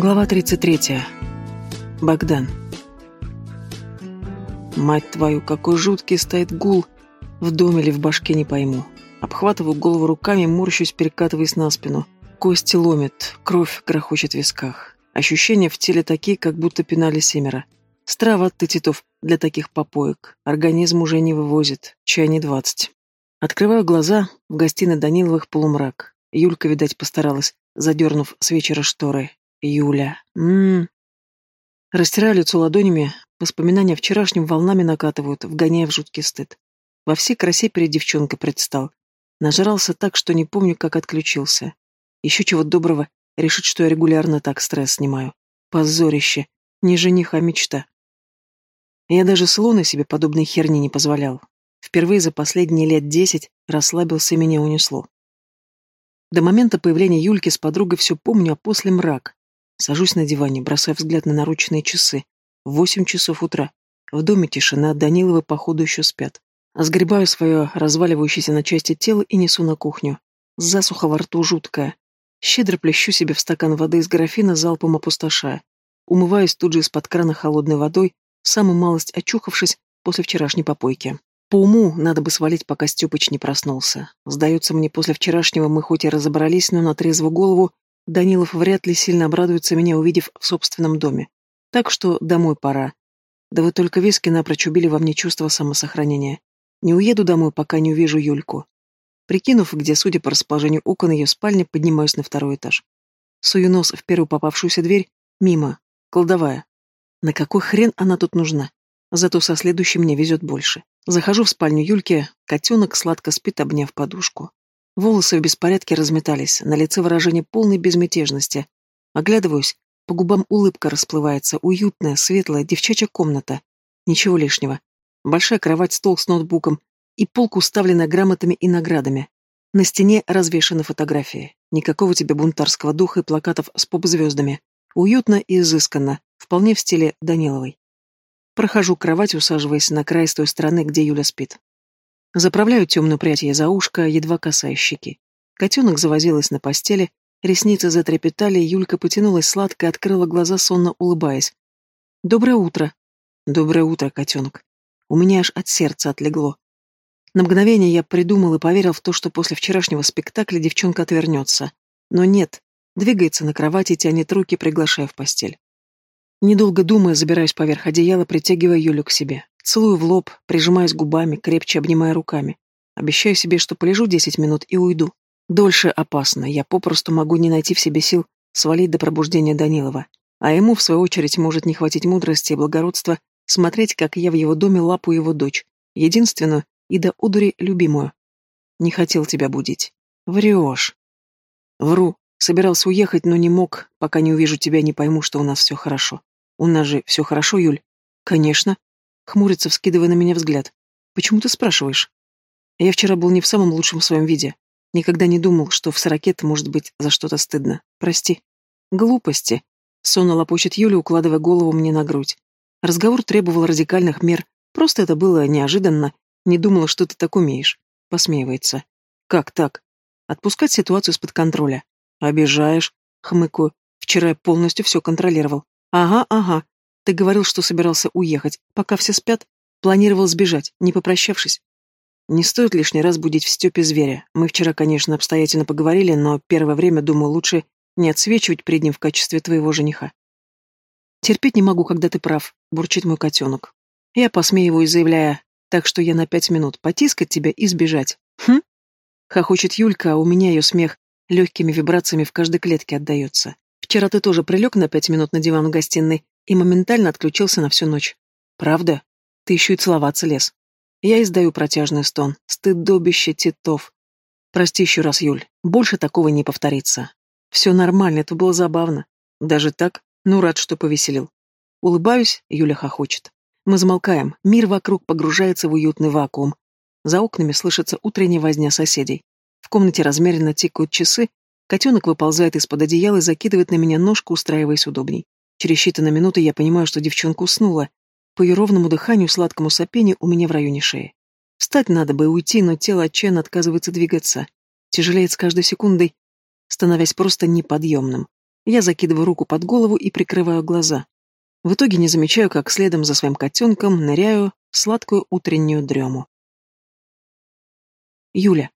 Глава 33. Богдан. Мать твою, какой жуткий стоит гул. В доме или в башке не пойму. Обхватываю голову руками, морщусь, перекатываясь на спину. Кости ломят, кровь грохочет в висках. Ощущения в теле такие, как будто пинали семеро. Страват ты, Титов, для таких попоек. Организм уже не вывозит, чай не двадцать. Открываю глаза, в гостиной Даниловых полумрак. Юлька, видать, постаралась, задернув с вечера шторы. Юля. Ммм. Растираю лицо ладонями, воспоминания о вчерашнем волнами накатывают, вгоняя в жуткий стыд. Во всей красе перед девчонкой предстал. Нажрался так, что не помню, как отключился. Еще чего доброго, решит, что я регулярно так стресс снимаю. Позорище. Не жених, а мечта. Я даже с Луной себе подобной херни не позволял. Впервые за последние лет десять расслабился и меня унесло. До момента появления Юльки с подругой все помню, а после мрак. Сажусь на диване, бросая взгляд на наручные часы. Восемь часов утра. В доме тишина, Даниловы, походу, еще спят. Сгребаю свое разваливающееся на части тело и несу на кухню. Засуха во рту жуткая. Щедро плещу себе в стакан воды из графина, залпом опустошая. Умываюсь тут же из-под крана холодной водой, самую малость очухавшись после вчерашней попойки. По уму надо бы свалить, пока Степыч не проснулся. Сдается мне, после вчерашнего мы хоть и разобрались, но на трезвую голову Данилов вряд ли сильно обрадуется меня, увидев в собственном доме. Так что домой пора. Да вы только виски напрочь убили во мне чувство самосохранения. Не уеду домой, пока не увижу Юльку. Прикинув, где, судя по расположению окон ее спальни, поднимаюсь на второй этаж. Сую нос в первую попавшуюся дверь, мимо, кладовая. На какой хрен она тут нужна? Зато со следующей мне везет больше. Захожу в спальню Юльки, котенок сладко спит, обняв подушку. Волосы в беспорядке разметались, на лице выражение полной безмятежности. Оглядываюсь, по губам улыбка расплывается, уютная, светлая, девчачья комната. Ничего лишнего. Большая кровать, стол с ноутбуком и полка, уставленная грамотами и наградами. На стене развешаны фотографии. Никакого тебе бунтарского духа и плакатов с поп-звездами. Уютно и изысканно, вполне в стиле Даниловой. Прохожу к кровати, усаживаясь на край с той стороны, где Юля спит. Заправляю темную прядь ей за ушко, едва касаясь щеки. Котенок завозилась на постели, ресницы затрепетали, Юлька потянулась сладко и открыла глаза, сонно улыбаясь. «Доброе утро!» «Доброе утро, котенок!» У меня аж от сердца отлегло. На мгновение я придумал и поверил в то, что после вчерашнего спектакля девчонка отвернется. Но нет, двигается на кровати, тянет руки, приглашая в постель. Недолго думая, забираюсь поверх одеяла, притягивая Юлю к себе. Целую в лоб, прижимаясь губами, крепче обнимая руками. Обещаю себе, что полежу десять минут и уйду. Дольше опасно, я попросту могу не найти в себе сил свалить до пробуждения Данилова. А ему, в свою очередь, может не хватить мудрости и благородства смотреть, как я в его доме лапу его дочь, единственную и до удури любимую. Не хотел тебя будить. Врешь. Вру. Собирался уехать, но не мог, пока не увижу тебя, не пойму, что у нас все хорошо. У нас же все хорошо, Юль? Конечно. Хмурится, вскидывая на меня взгляд. «Почему ты спрашиваешь?» Я вчера был не в самом лучшем своем виде. Никогда не думал, что в сорокет может быть за что-то стыдно. Прости. Глупости. Сонно лопочет Юля, укладывая голову мне на грудь. Разговор требовал радикальных мер. Просто это было неожиданно. Не думала, что ты так умеешь. Посмеивается. Как так? Отпускать ситуацию из-под контроля. Обижаешь. Хмыкаю. Вчера я полностью все контролировал. Ага, ага. Ты говорил, что собирался уехать. Пока все спят, планировал сбежать, не попрощавшись. Не стоит лишний раз будить в Степе зверя. Мы вчера, конечно, обстоятельно поговорили, но первое время, думаю, лучше не отсвечивать пред ним в качестве твоего жениха. Терпеть не могу, когда ты прав, бурчит мой котенок. Я посмеиваюсь, заявляя, так что я на пять минут потискать тебя и сбежать. Хм? Хохочет Юлька, а у меня ее смех легкими вибрациями в каждой клетке отдается. Вчера ты тоже прилег на пять минут на диван в гостиной и моментально отключился на всю ночь. Правда? Ты еще и целоваться лез. Я издаю протяжный стон. Стыдобище Титов. Прости еще раз, Юль. Больше такого не повторится. Все нормально, это было забавно. Даже так? Ну, рад, что повеселил. Улыбаюсь, Юля хохочет. Мы замолкаем, мир вокруг погружается в уютный вакуум. За окнами слышится утренняя возня соседей. В комнате размеренно тикают часы, котенок выползает из-под одеяла и закидывает на меня ножку, устраиваясь удобней. Через считанные минуты я понимаю, что девчонка уснула. По ее ровному дыханию, сладкому сопению у меня в районе шеи. Встать надо бы и уйти, но тело отчаянно отказывается двигаться. Тяжелеет с каждой секундой, становясь просто неподъемным. Я закидываю руку под голову и прикрываю глаза. В итоге не замечаю, как следом за своим котенком ныряю в сладкую утреннюю дрему. Юля.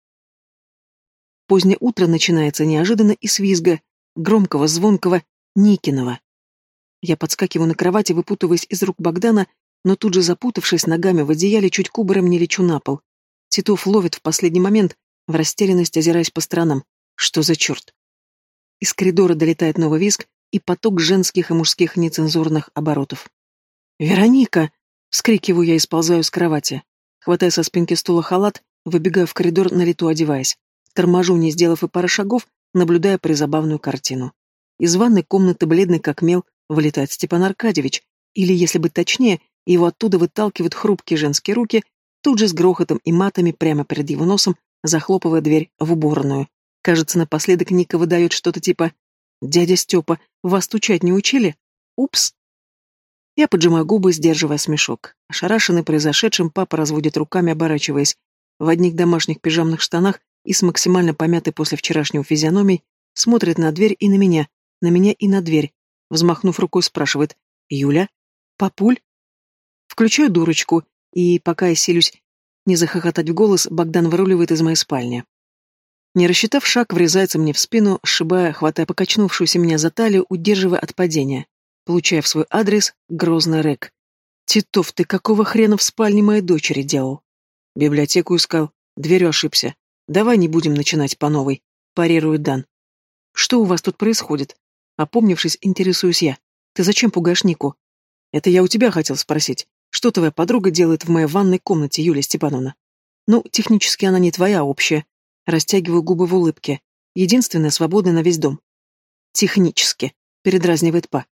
Позднее утро начинается неожиданно и с визга, громкого, звонкого, Никиного. Я подскакиваю на кровати, выпутываясь из рук Богдана, но тут же запутавшись ногами в одеяле, чуть кубарем не лечу на пол. Титов ловит в последний момент, в растерянность озираясь по сторонам. Что за черт? Из коридора долетает новый визг и поток женских и мужских нецензурных оборотов. «Вероника!» — вскрикиваю я и сползаю с кровати. Хватая со спинки стула халат, выбегаю в коридор, на лету одеваясь. Торможу, не сделав и пары шагов, наблюдая призабавную картину. Из ванной комнаты, бледный как мел, вылетает Степан Аркадьевич, или, если быть точнее, его оттуда выталкивают хрупкие женские руки, тут же с грохотом и матами прямо перед его носом, захлопывая дверь в уборную. Кажется, напоследок Ника выдает что-то типа «Дядя Степа, вас стучать не учили? Упс!» Я поджимаю губы, сдерживая смешок. Ошарашенный произошедшим, папа разводит руками, оборачиваясь. В одних домашних пижамных штанах и с максимально помятой после вчерашнего физиономией смотрит на дверь и на меня, на меня и на дверь. Взмахнув рукой, спрашивает «Юля? Папуль?» Включаю дурочку, и, пока я силюсь не захохотать в голос, Богдан выруливает из моей спальни. Не рассчитав шаг, врезается мне в спину, сшибая, хватая покачнувшуюся меня за талию, удерживая от падения. Получая в свой адрес грозный рэк. «Титов, ты какого хрена в спальне моей дочери делал?» Библиотеку искал, дверью ошибся. Давай не будем начинать по новой, парирует Дан. Что у вас тут происходит? Опомнившись, интересуюсь я. Ты зачем пугаешь Нику? Это я у тебя хотел спросить. Что твоя подруга делает в моей ванной комнате, Юлия Степановна? Ну, технически она не твоя, а общая. Растягиваю губы в улыбке. Единственная, свободная на весь дом. Технически, передразнивает Па.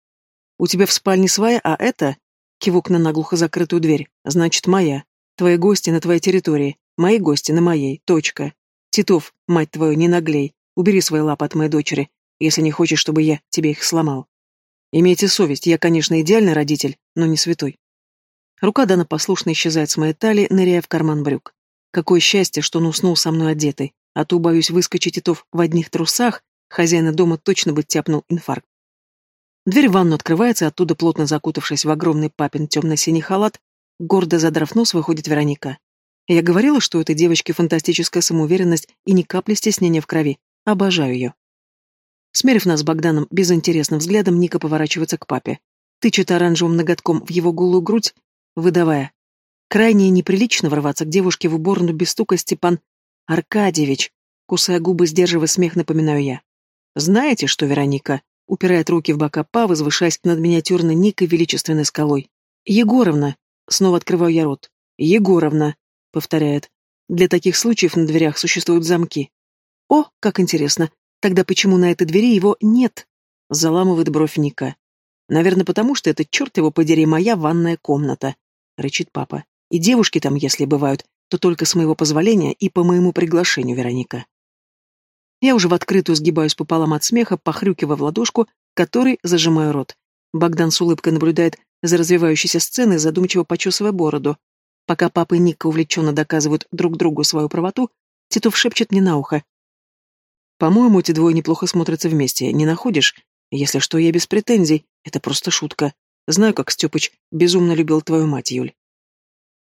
У тебя в спальне своя, а это... Кивок на наглухо закрытую дверь. Значит, моя. Твои гости на твоей территории. Мои гости на моей. Точка. Титов, мать твою, не наглей. Убери свои лапы от моей дочери, если не хочешь, чтобы я тебе их сломал. Имейте совесть, я, конечно, идеальный родитель, но не святой. Рука Дана послушно исчезает с моей талии, ныряя в карман брюк. Какое счастье, что он уснул со мной одетый, а то, боюсь, выскочить Титов в одних трусах, хозяина дома точно бы тяпнул инфаркт. Дверь в ванну открывается, оттуда, плотно закутавшись в огромный папин темно-синий халат, гордо задрав нос, выходит Вероника. Я говорила, что у этой девочки фантастическая самоуверенность и ни капли стеснения в крови. Обожаю ее. Смерив нас с Богданом безинтересным взглядом, Ника поворачивается к папе. Тычет оранжевым ноготком в его голую грудь, выдавая. Крайне неприлично ворваться к девушке в уборную без стука Степан Аркадьевич. Кусая губы, сдерживая смех, напоминаю я. Знаете что, Вероника? Упирает руки в бока Па, возвышаясь над миниатюрной Никой величественной скалой. Егоровна. Снова открываю я рот. Егоровна повторяет. Для таких случаев на дверях существуют замки. О, как интересно. Тогда почему на этой двери его нет? Заламывает бровь Ника. Наверное, потому что это, черт его подери, моя ванная комната. Рычит папа. И девушки там, если бывают, то только с моего позволения и по моему приглашению, Вероника. Я уже в открытую сгибаюсь пополам от смеха, похрюкивая в ладошку, которой зажимаю рот. Богдан с улыбкой наблюдает за развивающейся сценой, задумчиво почесывая бороду. Пока папа и Ника увлеченно доказывают друг другу свою правоту, Титов шепчет мне на ухо. «По-моему, эти двое неплохо смотрятся вместе, не находишь? Если что, я без претензий, это просто шутка. Знаю, как Степыч безумно любил твою мать, Юль».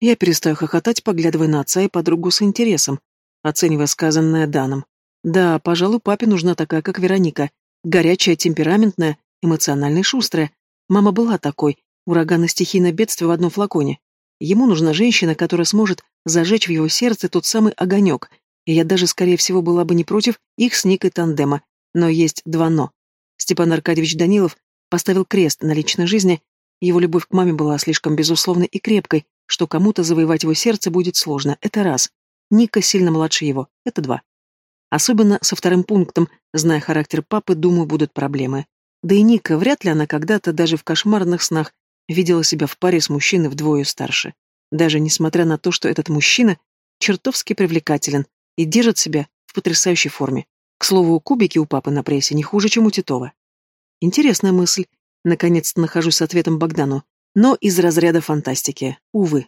Я перестаю хохотать, поглядывая на отца и подругу с интересом, оценивая сказанное Даном. Да, пожалуй, папе нужна такая, как Вероника. Горячая, темпераментная, эмоционально шустрая. Мама была такой, ураган и стихийное бедствие в одном флаконе. Ему нужна женщина, которая сможет зажечь в его сердце тот самый огонек, и я даже, скорее всего, была бы не против их с Никой тандема. Но есть два «но». Степан Аркадьевич Данилов поставил крест на личной жизни, его любовь к маме была слишком безусловной и крепкой, что кому-то завоевать его сердце будет сложно, это раз. Ника сильно младше его, это два. Особенно со вторым пунктом, зная характер папы, думаю, будут проблемы. Да и Ника, вряд ли она когда-то даже в кошмарных снах видела себя в паре с мужчиной вдвое старше. Даже несмотря на то, что этот мужчина чертовски привлекателен и держит себя в потрясающей форме. К слову, кубики у папы на прессе не хуже, чем у Титова. Интересная мысль. Наконец-то нахожусь с ответом Богдану. Но из разряда фантастики. Увы.